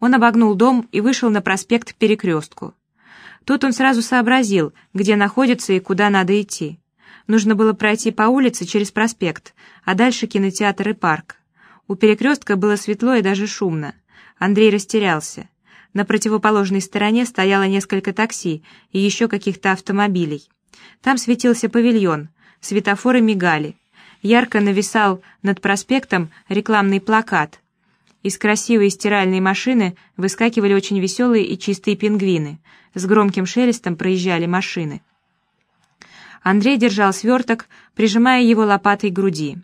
Он обогнул дом и вышел на проспект перекрестку. Тут он сразу сообразил, где находится и куда надо идти. Нужно было пройти по улице через проспект, а дальше кинотеатр и парк. У перекрестка было светло и даже шумно. Андрей растерялся. На противоположной стороне стояло несколько такси и еще каких-то автомобилей. Там светился павильон, светофоры мигали. Ярко нависал над проспектом рекламный плакат. Из красивой стиральной машины выскакивали очень веселые и чистые пингвины. С громким шелестом проезжали машины. Андрей держал сверток, прижимая его лопатой к груди.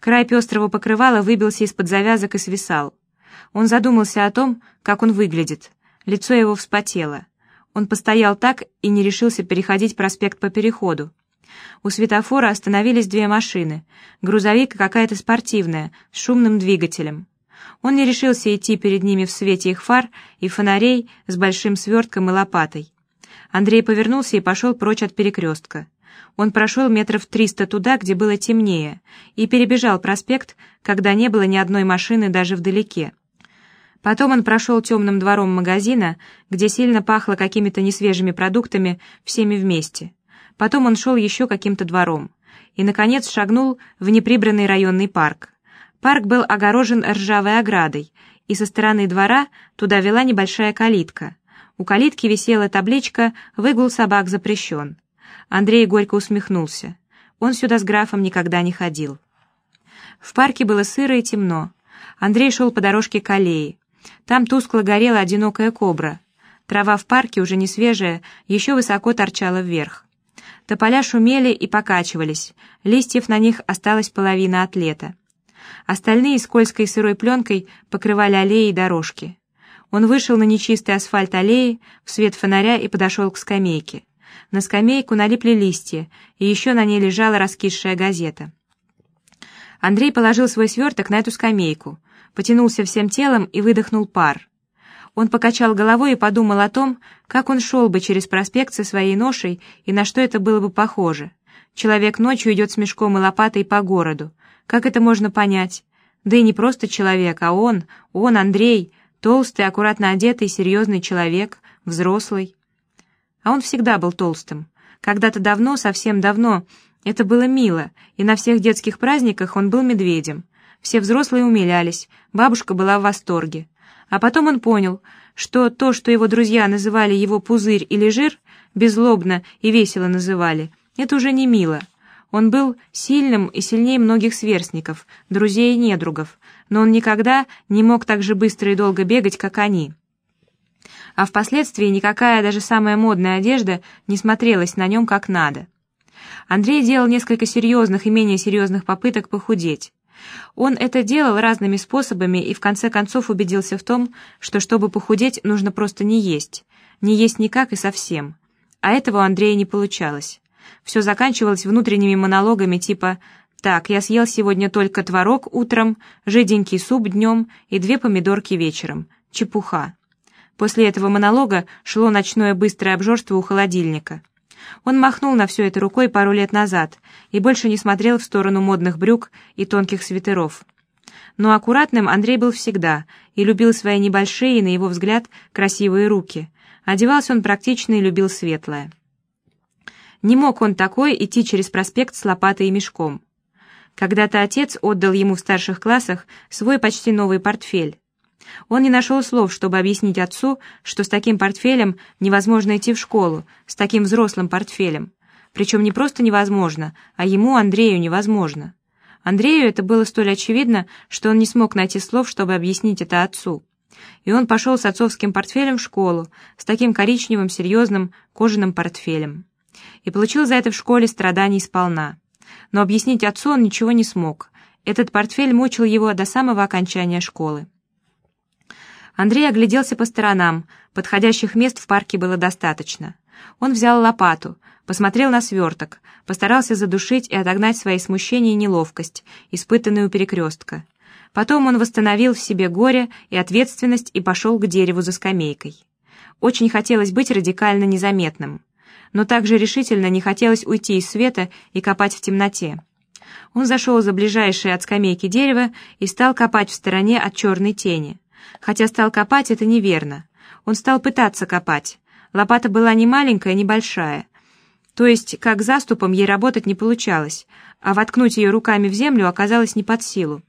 Край пестрого покрывала выбился из-под завязок и свисал. Он задумался о том, как он выглядит. Лицо его вспотело. Он постоял так и не решился переходить проспект по переходу. У светофора остановились две машины, грузовик и какая-то спортивная, с шумным двигателем. Он не решился идти перед ними в свете их фар и фонарей с большим свертком и лопатой. Андрей повернулся и пошел прочь от перекрестка. Он прошел метров триста туда, где было темнее, и перебежал проспект, когда не было ни одной машины даже вдалеке. Потом он прошел темным двором магазина, где сильно пахло какими-то несвежими продуктами всеми вместе. Потом он шел еще каким-то двором. И, наконец, шагнул в неприбранный районный парк. Парк был огорожен ржавой оградой, и со стороны двора туда вела небольшая калитка. У калитки висела табличка «Выгул собак запрещен». Андрей горько усмехнулся. Он сюда с графом никогда не ходил. В парке было сыро и темно. Андрей шел по дорожке к аллее. Там тускло горела одинокая кобра. Трава в парке, уже не свежая, еще высоко торчала вверх. Тополя шумели и покачивались, листьев на них осталась половина от лета. Остальные скользкой сырой пленкой покрывали аллеи и дорожки. Он вышел на нечистый асфальт аллеи в свет фонаря и подошел к скамейке. На скамейку налипли листья, и еще на ней лежала раскисшая газета. Андрей положил свой сверток на эту скамейку, потянулся всем телом и выдохнул пар. Он покачал головой и подумал о том, как он шел бы через проспект со своей ношей и на что это было бы похоже. Человек ночью идет с мешком и лопатой по городу. Как это можно понять? Да и не просто человек, а он, он, Андрей, толстый, аккуратно одетый, серьезный человек, взрослый. А он всегда был толстым. Когда-то давно, совсем давно, это было мило, и на всех детских праздниках он был медведем. Все взрослые умилялись, бабушка была в восторге. А потом он понял, что то, что его друзья называли его пузырь или жир, беззлобно и весело называли, это уже не мило. Он был сильным и сильнее многих сверстников, друзей и недругов, но он никогда не мог так же быстро и долго бегать, как они. А впоследствии никакая даже самая модная одежда не смотрелась на нем как надо. Андрей делал несколько серьезных и менее серьезных попыток похудеть. Он это делал разными способами и в конце концов убедился в том, что чтобы похудеть, нужно просто не есть. Не есть никак и совсем. А этого у Андрея не получалось. Все заканчивалось внутренними монологами типа «Так, я съел сегодня только творог утром, жиденький суп днем и две помидорки вечером. Чепуха». После этого монолога шло ночное быстрое обжорство у холодильника. Он махнул на все это рукой пару лет назад и больше не смотрел в сторону модных брюк и тонких свитеров. Но аккуратным Андрей был всегда и любил свои небольшие, на его взгляд, красивые руки. Одевался он практично и любил светлое. Не мог он такой идти через проспект с лопатой и мешком. Когда-то отец отдал ему в старших классах свой почти новый портфель. Он не нашел слов, чтобы объяснить отцу, что с таким портфелем невозможно идти в школу, с таким взрослым портфелем. Причем не просто невозможно, а ему, Андрею, невозможно. Андрею это было столь очевидно, что он не смог найти слов, чтобы объяснить это отцу. И он пошел с отцовским портфелем в школу, с таким коричневым, серьезным, кожаным портфелем. И получил за это в школе страданий сполна. Но объяснить отцу он ничего не смог. Этот портфель мучил его до самого окончания школы. Андрей огляделся по сторонам, подходящих мест в парке было достаточно. Он взял лопату, посмотрел на сверток, постарался задушить и отогнать свои смущения и неловкость, испытанные у перекрестка. Потом он восстановил в себе горе и ответственность и пошел к дереву за скамейкой. Очень хотелось быть радикально незаметным, но также решительно не хотелось уйти из света и копать в темноте. Он зашел за ближайшее от скамейки дерево и стал копать в стороне от черной тени. Хотя стал копать, это неверно. Он стал пытаться копать. Лопата была не маленькая, не большая. То есть, как заступом ей работать не получалось, а воткнуть ее руками в землю оказалось не под силу.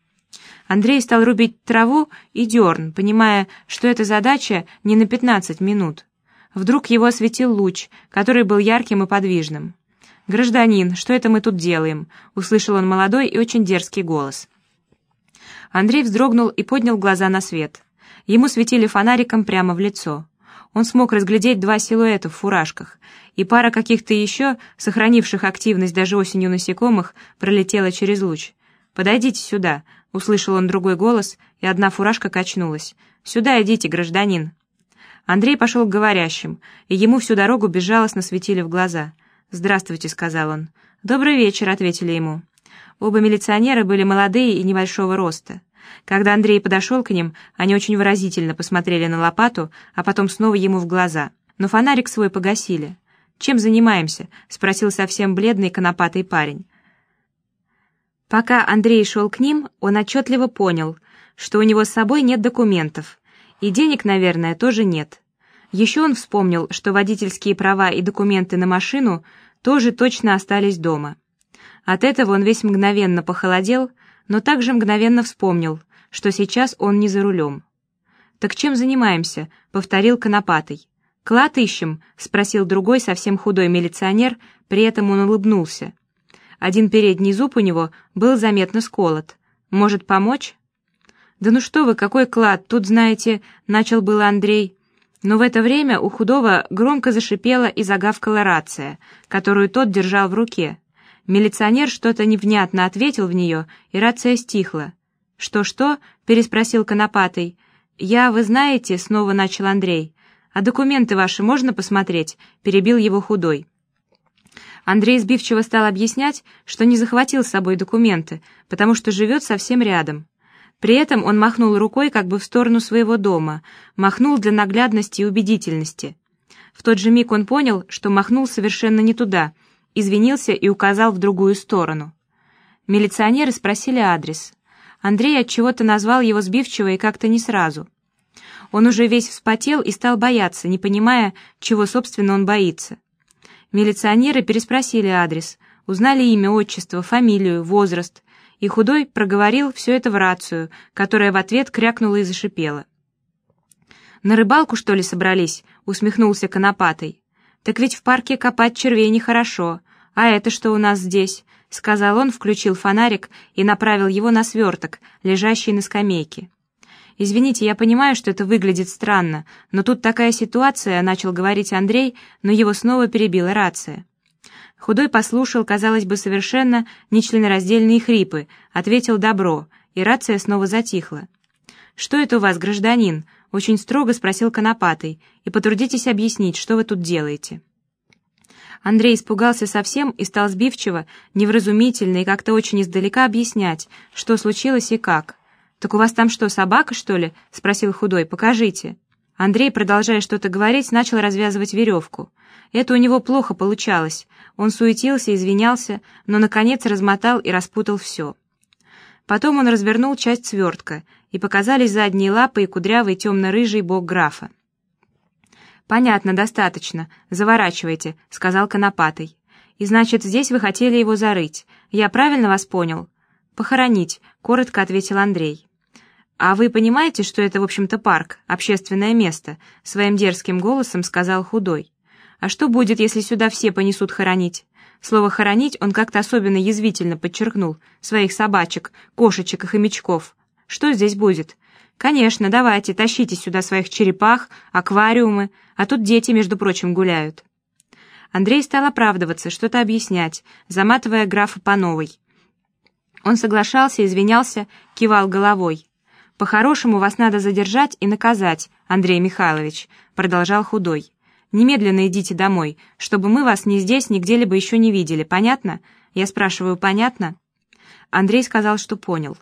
Андрей стал рубить траву и дерн, понимая, что эта задача не на 15 минут. Вдруг его осветил луч, который был ярким и подвижным. «Гражданин, что это мы тут делаем?» — услышал он молодой и очень дерзкий голос. Андрей вздрогнул и поднял глаза на свет. Ему светили фонариком прямо в лицо. Он смог разглядеть два силуэта в фуражках, и пара каких-то еще, сохранивших активность даже осенью насекомых, пролетела через луч. «Подойдите сюда», — услышал он другой голос, и одна фуражка качнулась. «Сюда идите, гражданин». Андрей пошел к говорящим, и ему всю дорогу безжалостно светили в глаза. «Здравствуйте», — сказал он. «Добрый вечер», — ответили ему. Оба милиционера были молодые и небольшого роста. Когда Андрей подошел к ним, они очень выразительно посмотрели на лопату, а потом снова ему в глаза. Но фонарик свой погасили. «Чем занимаемся?» — спросил совсем бледный конопатый парень. Пока Андрей шел к ним, он отчетливо понял, что у него с собой нет документов, и денег, наверное, тоже нет. Еще он вспомнил, что водительские права и документы на машину тоже точно остались дома. От этого он весь мгновенно похолодел, но также мгновенно вспомнил, что сейчас он не за рулем. «Так чем занимаемся?» — повторил Конопатый. «Клад ищем?» — спросил другой, совсем худой милиционер, при этом он улыбнулся. Один передний зуб у него был заметно сколот. «Может, помочь?» «Да ну что вы, какой клад, тут, знаете...» — начал был Андрей. Но в это время у худого громко зашипела и загавкала рация, которую тот держал в руке. Милиционер что-то невнятно ответил в нее, и рация стихла. «Что-что?» — переспросил Конопатый. «Я, вы знаете», — снова начал Андрей. «А документы ваши можно посмотреть?» — перебил его худой. Андрей сбивчиво стал объяснять, что не захватил с собой документы, потому что живет совсем рядом. При этом он махнул рукой как бы в сторону своего дома, махнул для наглядности и убедительности. В тот же миг он понял, что махнул совершенно не туда — извинился и указал в другую сторону. Милиционеры спросили адрес. Андрей от чего-то назвал его сбивчиво и как-то не сразу. Он уже весь вспотел и стал бояться, не понимая, чего, собственно, он боится. Милиционеры переспросили адрес, узнали имя, отчество, фамилию, возраст, и худой проговорил все это в рацию, которая в ответ крякнула и зашипела. «На рыбалку, что ли, собрались?» — усмехнулся Конопатый. «Так ведь в парке копать червей нехорошо. А это что у нас здесь?» — сказал он, включил фонарик и направил его на сверток, лежащий на скамейке. «Извините, я понимаю, что это выглядит странно, но тут такая ситуация», — начал говорить Андрей, но его снова перебила рация. Худой послушал, казалось бы, совершенно нечленораздельные хрипы, ответил «добро», и рация снова затихла. «Что это у вас, гражданин?» Очень строго спросил Конопатый, и потрудитесь объяснить, что вы тут делаете. Андрей испугался совсем и стал сбивчиво, невразумительно и как-то очень издалека объяснять, что случилось и как. «Так у вас там что, собака, что ли?» — спросил худой. «Покажите». Андрей, продолжая что-то говорить, начал развязывать веревку. Это у него плохо получалось. Он суетился, извинялся, но, наконец, размотал и распутал все. Потом он развернул часть свертка, и показались задние лапы и кудрявый темно-рыжий бок графа. «Понятно, достаточно. Заворачивайте», — сказал Конопатый. «И значит, здесь вы хотели его зарыть. Я правильно вас понял?» «Похоронить», — коротко ответил Андрей. «А вы понимаете, что это, в общем-то, парк, общественное место?» — своим дерзким голосом сказал Худой. «А что будет, если сюда все понесут хоронить? Слово «хоронить» он как-то особенно язвительно подчеркнул. Своих собачек, кошечек и хомячков. Что здесь будет? Конечно, давайте, тащите сюда своих черепах, аквариумы, а тут дети, между прочим, гуляют. Андрей стал оправдываться, что-то объяснять, заматывая графа по новой. Он соглашался, извинялся, кивал головой. «По-хорошему вас надо задержать и наказать, Андрей Михайлович», — продолжал худой. Немедленно идите домой, чтобы мы вас ни здесь, ни где-либо еще не видели, понятно? Я спрашиваю, понятно?» Андрей сказал, что понял.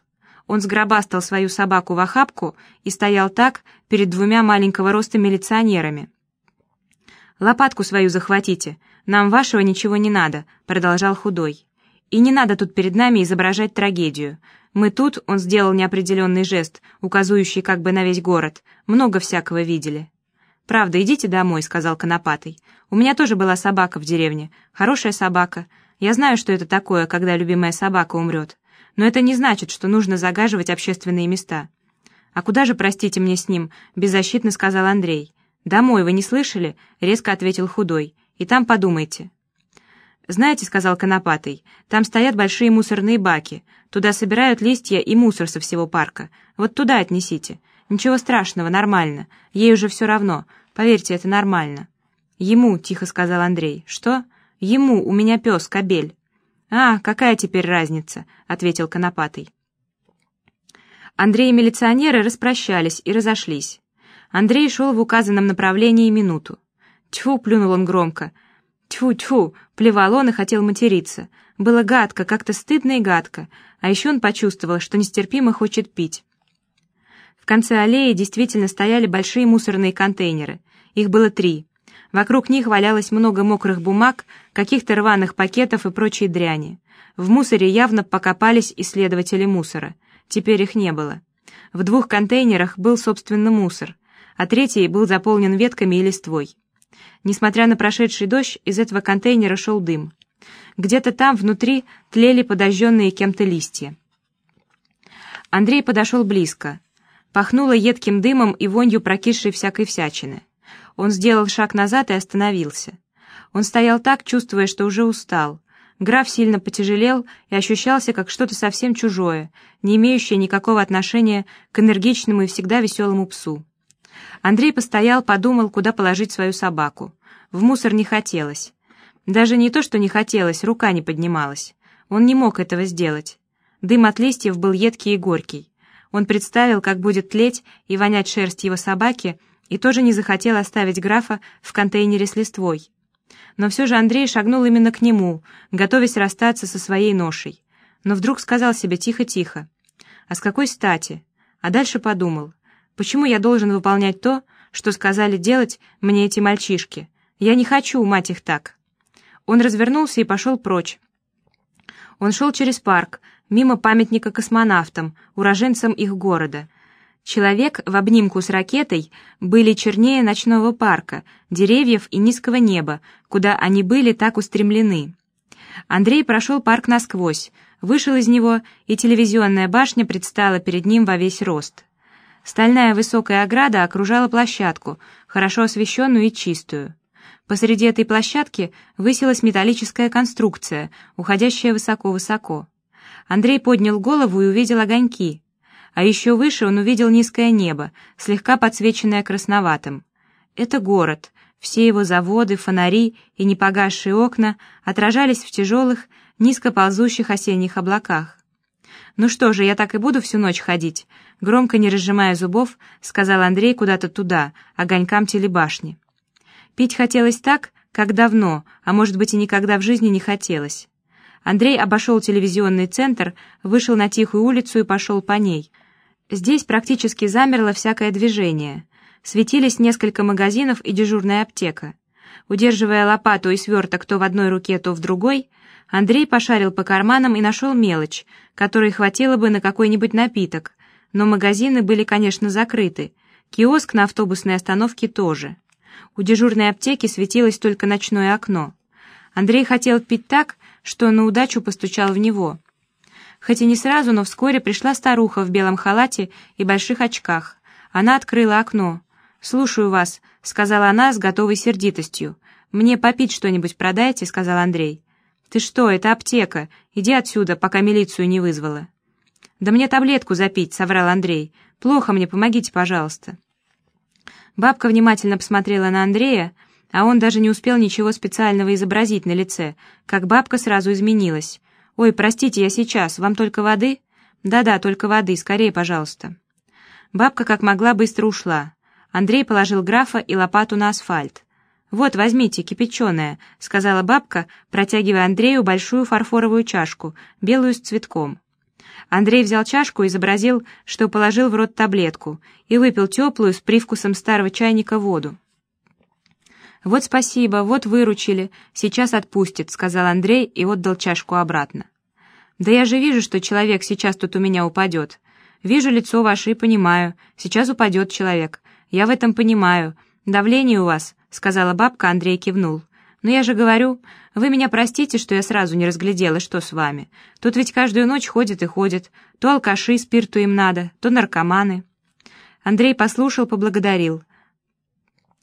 Он сгробастал свою собаку в охапку и стоял так перед двумя маленького роста милиционерами. «Лопатку свою захватите, нам вашего ничего не надо», — продолжал худой. И не надо тут перед нами изображать трагедию. Мы тут, он сделал неопределенный жест, указывающий как бы на весь город, много всякого видели. «Правда, идите домой», — сказал Конопатый. «У меня тоже была собака в деревне. Хорошая собака. Я знаю, что это такое, когда любимая собака умрет. Но это не значит, что нужно загаживать общественные места». «А куда же, простите мне с ним?» — беззащитно сказал Андрей. «Домой, вы не слышали?» — резко ответил Худой. «И там подумайте». «Знаете, — сказал Конопатый, — там стоят большие мусорные баки. Туда собирают листья и мусор со всего парка. Вот туда отнесите. Ничего страшного, нормально. Ей уже все равно. Поверьте, это нормально». «Ему», — тихо сказал Андрей. «Что?» «Ему, у меня пес, кобель». «А, какая теперь разница?» — ответил Конопатый. Андрей и милиционеры распрощались и разошлись. Андрей шел в указанном направлении минуту. «Тьфу!» — плюнул он громко. «Тьфу-тьфу!» — плевал он и хотел материться. Было гадко, как-то стыдно и гадко, а еще он почувствовал, что нестерпимо хочет пить. В конце аллеи действительно стояли большие мусорные контейнеры. Их было три. Вокруг них валялось много мокрых бумаг, каких-то рваных пакетов и прочей дряни. В мусоре явно покопались исследователи мусора. Теперь их не было. В двух контейнерах был, собственно, мусор, а третий был заполнен ветками и листвой. Несмотря на прошедший дождь, из этого контейнера шел дым. Где-то там, внутри, тлели подожженные кем-то листья. Андрей подошел близко. Пахнуло едким дымом и вонью прокисшей всякой всячины. Он сделал шаг назад и остановился. Он стоял так, чувствуя, что уже устал. Граф сильно потяжелел и ощущался как что-то совсем чужое, не имеющее никакого отношения к энергичному и всегда веселому псу. Андрей постоял, подумал, куда положить свою собаку. В мусор не хотелось. Даже не то, что не хотелось, рука не поднималась. Он не мог этого сделать. Дым от листьев был едкий и горький. Он представил, как будет тлеть и вонять шерсть его собаки, и тоже не захотел оставить графа в контейнере с листвой. Но все же Андрей шагнул именно к нему, готовясь расстаться со своей ношей. Но вдруг сказал себе тихо-тихо. А с какой стати? А дальше подумал. Почему я должен выполнять то, что сказали делать мне эти мальчишки? Я не хочу, мать их так. Он развернулся и пошел прочь. Он шел через парк, мимо памятника космонавтам, уроженцам их города. Человек в обнимку с ракетой были чернее ночного парка, деревьев и низкого неба, куда они были так устремлены. Андрей прошел парк насквозь, вышел из него, и телевизионная башня предстала перед ним во весь рост. Стальная высокая ограда окружала площадку, хорошо освещенную и чистую. Посреди этой площадки высилась металлическая конструкция, уходящая высоко-высоко. Андрей поднял голову и увидел огоньки. А еще выше он увидел низкое небо, слегка подсвеченное красноватым. Это город. Все его заводы, фонари и непогасшие окна отражались в тяжелых, низко ползущих осенних облаках. «Ну что же, я так и буду всю ночь ходить», — громко не разжимая зубов, сказал Андрей куда-то туда, огонькам телебашни. Пить хотелось так, как давно, а может быть и никогда в жизни не хотелось. Андрей обошел телевизионный центр, вышел на тихую улицу и пошел по ней. Здесь практически замерло всякое движение. Светились несколько магазинов и дежурная аптека. Удерживая лопату и сверток то в одной руке, то в другой, Андрей пошарил по карманам и нашел мелочь, которой хватило бы на какой-нибудь напиток, но магазины были, конечно, закрыты, киоск на автобусной остановке тоже. У дежурной аптеки светилось только ночное окно. Андрей хотел пить так, что на удачу постучал в него. Хоть и не сразу, но вскоре пришла старуха в белом халате и больших очках. Она открыла окно. «Слушаю вас», — сказала она с готовой сердитостью. «Мне попить что-нибудь продайте», — сказал Андрей. «Ты что, это аптека. Иди отсюда, пока милицию не вызвала». «Да мне таблетку запить», — соврал Андрей. «Плохо мне, помогите, пожалуйста». Бабка внимательно посмотрела на Андрея, а он даже не успел ничего специального изобразить на лице, как бабка сразу изменилась. «Ой, простите, я сейчас. Вам только воды?» «Да-да, только воды. Скорее, пожалуйста». Бабка как могла быстро ушла. Андрей положил графа и лопату на асфальт. «Вот, возьмите, кипяченая», — сказала бабка, протягивая Андрею большую фарфоровую чашку, белую с цветком. Андрей взял чашку и изобразил, что положил в рот таблетку, и выпил теплую с привкусом старого чайника воду. «Вот спасибо, вот выручили, сейчас отпустит», — сказал Андрей и отдал чашку обратно. «Да я же вижу, что человек сейчас тут у меня упадет. Вижу лицо ваше и понимаю, сейчас упадет человек. Я в этом понимаю. Давление у вас», — сказала бабка, Андрей кивнул. «Но я же говорю, вы меня простите, что я сразу не разглядела, что с вами. Тут ведь каждую ночь ходят и ходят. То алкаши, спирту им надо, то наркоманы». Андрей послушал, поблагодарил.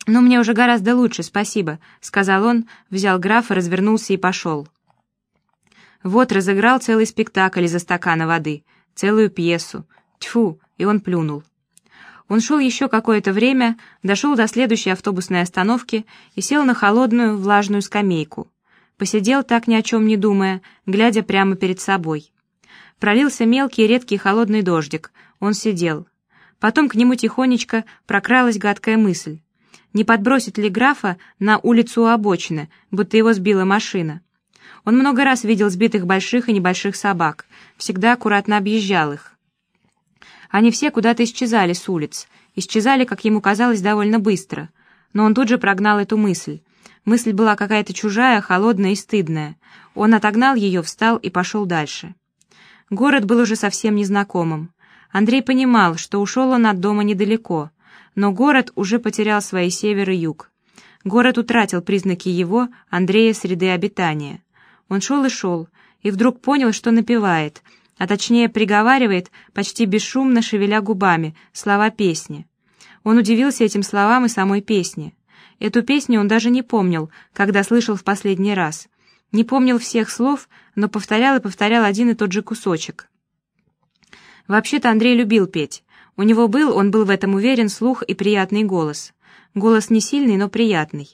«Ну, мне уже гораздо лучше, спасибо», — сказал он, взял графа, развернулся и пошел. Вот разыграл целый спектакль из-за стакана воды, целую пьесу. Тьфу, и он плюнул. Он шел еще какое-то время, дошел до следующей автобусной остановки и сел на холодную, влажную скамейку. Посидел так ни о чем не думая, глядя прямо перед собой. Пролился мелкий редкий холодный дождик. Он сидел. Потом к нему тихонечко прокралась гадкая мысль. Не подбросит ли графа на улицу у обочины, будто его сбила машина? Он много раз видел сбитых больших и небольших собак, всегда аккуратно объезжал их. Они все куда-то исчезали с улиц, исчезали, как ему казалось, довольно быстро. Но он тут же прогнал эту мысль. Мысль была какая-то чужая, холодная и стыдная. Он отогнал ее, встал и пошел дальше. Город был уже совсем незнакомым. Андрей понимал, что ушел он от дома недалеко, но город уже потерял свои север и юг. Город утратил признаки его, Андрея, среды обитания. Он шел и шел, и вдруг понял, что напевает — а точнее приговаривает, почти бесшумно шевеля губами, слова песни. Он удивился этим словам и самой песне. Эту песню он даже не помнил, когда слышал в последний раз. Не помнил всех слов, но повторял и повторял один и тот же кусочек. Вообще-то Андрей любил петь. У него был, он был в этом уверен, слух и приятный голос. Голос не сильный, но приятный.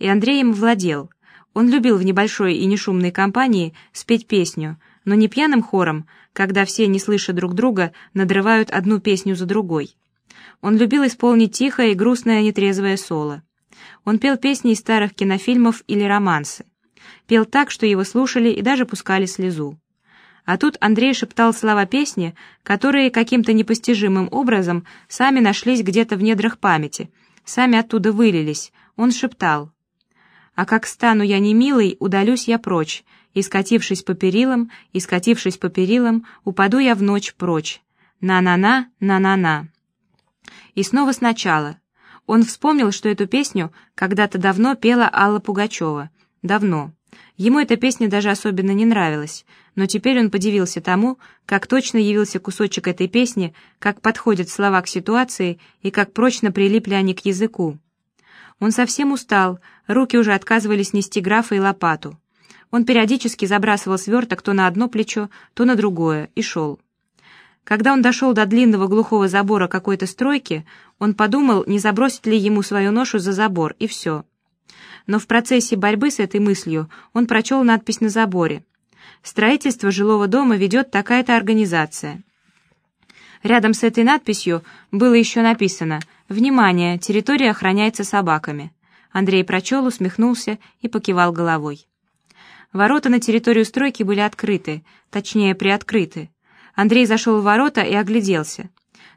И Андрей им владел. Он любил в небольшой и нешумной компании спеть песню — но не пьяным хором, когда все, не слыша друг друга, надрывают одну песню за другой. Он любил исполнить тихое и грустное нетрезвое соло. Он пел песни из старых кинофильмов или романсы. Пел так, что его слушали и даже пускали слезу. А тут Андрей шептал слова песни, которые каким-то непостижимым образом сами нашлись где-то в недрах памяти, сами оттуда вылились. Он шептал. «А как стану я немилой, удалюсь я прочь, и, скатившись по перилам, и, скатившись по перилам, упаду я в ночь прочь. На-на-на, на-на-на. И снова сначала. Он вспомнил, что эту песню когда-то давно пела Алла Пугачева. Давно. Ему эта песня даже особенно не нравилась, но теперь он подивился тому, как точно явился кусочек этой песни, как подходят слова к ситуации и как прочно прилипли они к языку. Он совсем устал, руки уже отказывались нести графа и лопату. Он периодически забрасывал сверток то на одно плечо, то на другое и шел. Когда он дошел до длинного глухого забора какой-то стройки, он подумал, не забросить ли ему свою ношу за забор, и все. Но в процессе борьбы с этой мыслью он прочел надпись на заборе. «Строительство жилого дома ведет такая-то организация». Рядом с этой надписью было еще написано «Внимание! Территория охраняется собаками». Андрей прочел, усмехнулся и покивал головой. Ворота на территорию стройки были открыты, точнее, приоткрыты. Андрей зашел в ворота и огляделся.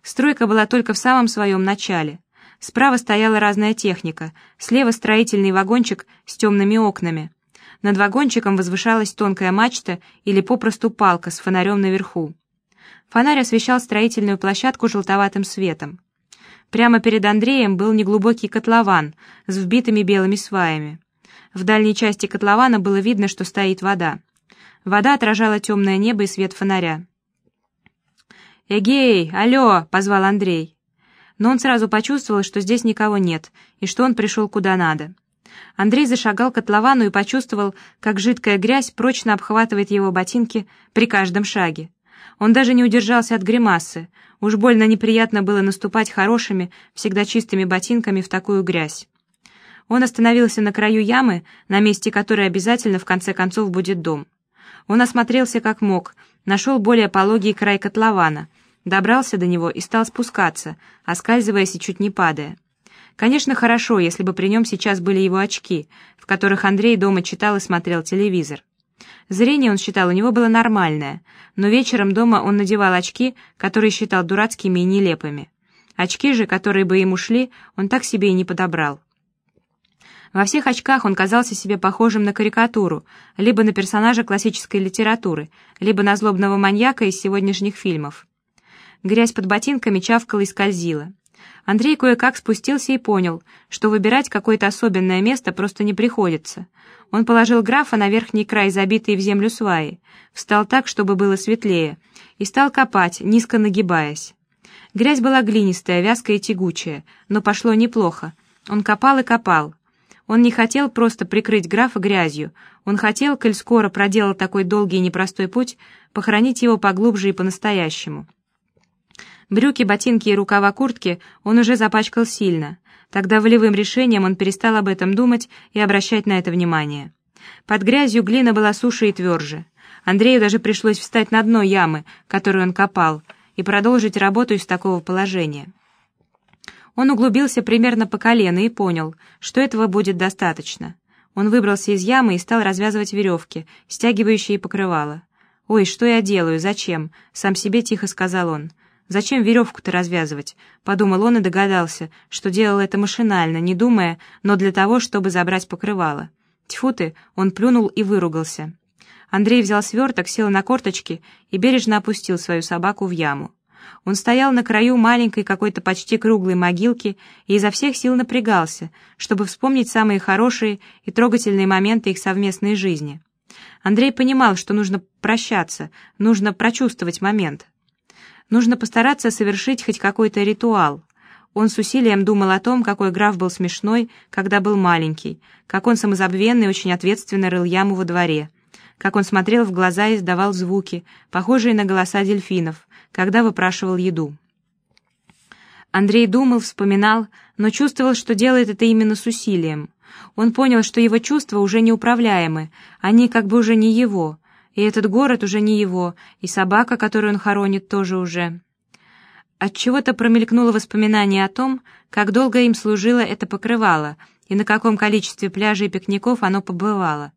Стройка была только в самом своем начале. Справа стояла разная техника, слева строительный вагончик с темными окнами. Над вагончиком возвышалась тонкая мачта или попросту палка с фонарем наверху. Фонарь освещал строительную площадку желтоватым светом. Прямо перед Андреем был неглубокий котлован с вбитыми белыми сваями. В дальней части котлована было видно, что стоит вода. Вода отражала темное небо и свет фонаря. «Эгей, алло!» — позвал Андрей. Но он сразу почувствовал, что здесь никого нет, и что он пришел куда надо. Андрей зашагал котловану и почувствовал, как жидкая грязь прочно обхватывает его ботинки при каждом шаге. Он даже не удержался от гримасы. Уж больно неприятно было наступать хорошими, всегда чистыми ботинками в такую грязь. Он остановился на краю ямы, на месте которой обязательно в конце концов будет дом. Он осмотрелся как мог, нашел более пологий край котлована, добрался до него и стал спускаться, оскальзываясь и чуть не падая. Конечно, хорошо, если бы при нем сейчас были его очки, в которых Андрей дома читал и смотрел телевизор. Зрение, он считал, у него было нормальное, но вечером дома он надевал очки, которые считал дурацкими и нелепыми. Очки же, которые бы ему шли, он так себе и не подобрал. Во всех очках он казался себе похожим на карикатуру, либо на персонажа классической литературы, либо на злобного маньяка из сегодняшних фильмов. Грязь под ботинками чавкала и скользила. Андрей кое-как спустился и понял, что выбирать какое-то особенное место просто не приходится. Он положил графа на верхний край забитые в землю сваи, встал так, чтобы было светлее, и стал копать, низко нагибаясь. Грязь была глинистая, вязкая и тягучая, но пошло неплохо. Он копал и копал. Он не хотел просто прикрыть графа грязью, он хотел, коль скоро проделал такой долгий и непростой путь, похоронить его поглубже и по-настоящему. Брюки, ботинки и рукава куртки он уже запачкал сильно. Тогда волевым решением он перестал об этом думать и обращать на это внимание. Под грязью глина была суше и тверже. Андрею даже пришлось встать на дно ямы, которую он копал, и продолжить работу из такого положения. Он углубился примерно по колено и понял, что этого будет достаточно. Он выбрался из ямы и стал развязывать веревки, стягивающие покрывало. «Ой, что я делаю? Зачем?» — сам себе тихо сказал он. «Зачем веревку-то развязывать?» — подумал он и догадался, что делал это машинально, не думая, но для того, чтобы забрать покрывало. Тьфу ты, он плюнул и выругался. Андрей взял сверток, сел на корточки и бережно опустил свою собаку в яму. Он стоял на краю маленькой какой-то почти круглой могилки и изо всех сил напрягался, чтобы вспомнить самые хорошие и трогательные моменты их совместной жизни. Андрей понимал, что нужно прощаться, нужно прочувствовать момент. Нужно постараться совершить хоть какой-то ритуал. Он с усилием думал о том, какой граф был смешной, когда был маленький, как он самозабвенно и очень ответственно рыл яму во дворе, как он смотрел в глаза и издавал звуки, похожие на голоса дельфинов, когда выпрашивал еду. Андрей думал, вспоминал, но чувствовал, что делает это именно с усилием. Он понял, что его чувства уже неуправляемы, они как бы уже не его, и этот город уже не его, и собака, которую он хоронит, тоже уже. Отчего-то промелькнуло воспоминание о том, как долго им служило это покрывало, и на каком количестве пляжей и пикников оно побывало.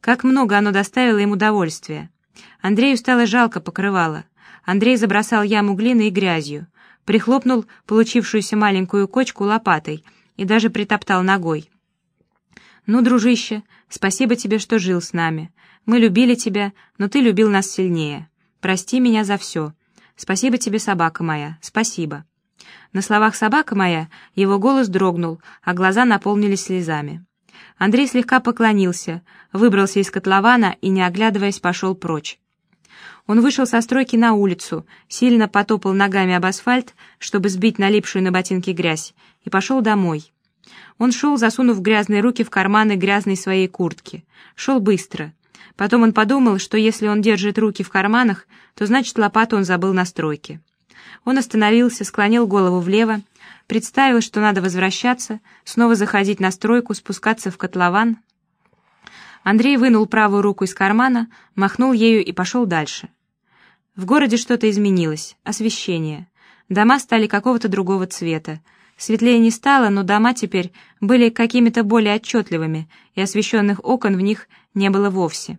Как много оно доставило им удовольствия. Андрею стало жалко покрывало. Андрей забросал яму глиной и грязью, прихлопнул получившуюся маленькую кочку лопатой и даже притоптал ногой. «Ну, дружище, спасибо тебе, что жил с нами. Мы любили тебя, но ты любил нас сильнее. Прости меня за все. Спасибо тебе, собака моя, спасибо». На словах «собака моя» его голос дрогнул, а глаза наполнились слезами. Андрей слегка поклонился, выбрался из котлована и, не оглядываясь, пошел прочь. Он вышел со стройки на улицу, сильно потопал ногами об асфальт, чтобы сбить налипшую на ботинки грязь, и пошел домой. Он шел, засунув грязные руки в карманы грязной своей куртки. Шел быстро. Потом он подумал, что если он держит руки в карманах, то значит лопату он забыл на стройке. Он остановился, склонил голову влево, представил, что надо возвращаться, снова заходить на стройку, спускаться в котлован. Андрей вынул правую руку из кармана, махнул ею и пошел дальше. В городе что-то изменилось, освещение. Дома стали какого-то другого цвета. Светлее не стало, но дома теперь были какими-то более отчетливыми, и освещенных окон в них не было вовсе.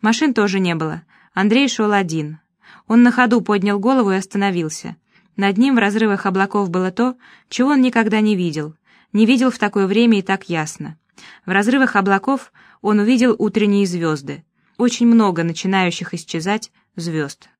Машин тоже не было. Андрей шел один. Он на ходу поднял голову и остановился. Над ним в разрывах облаков было то, чего он никогда не видел. Не видел в такое время и так ясно. В разрывах облаков он увидел утренние звезды. Очень много начинающих исчезать звезд.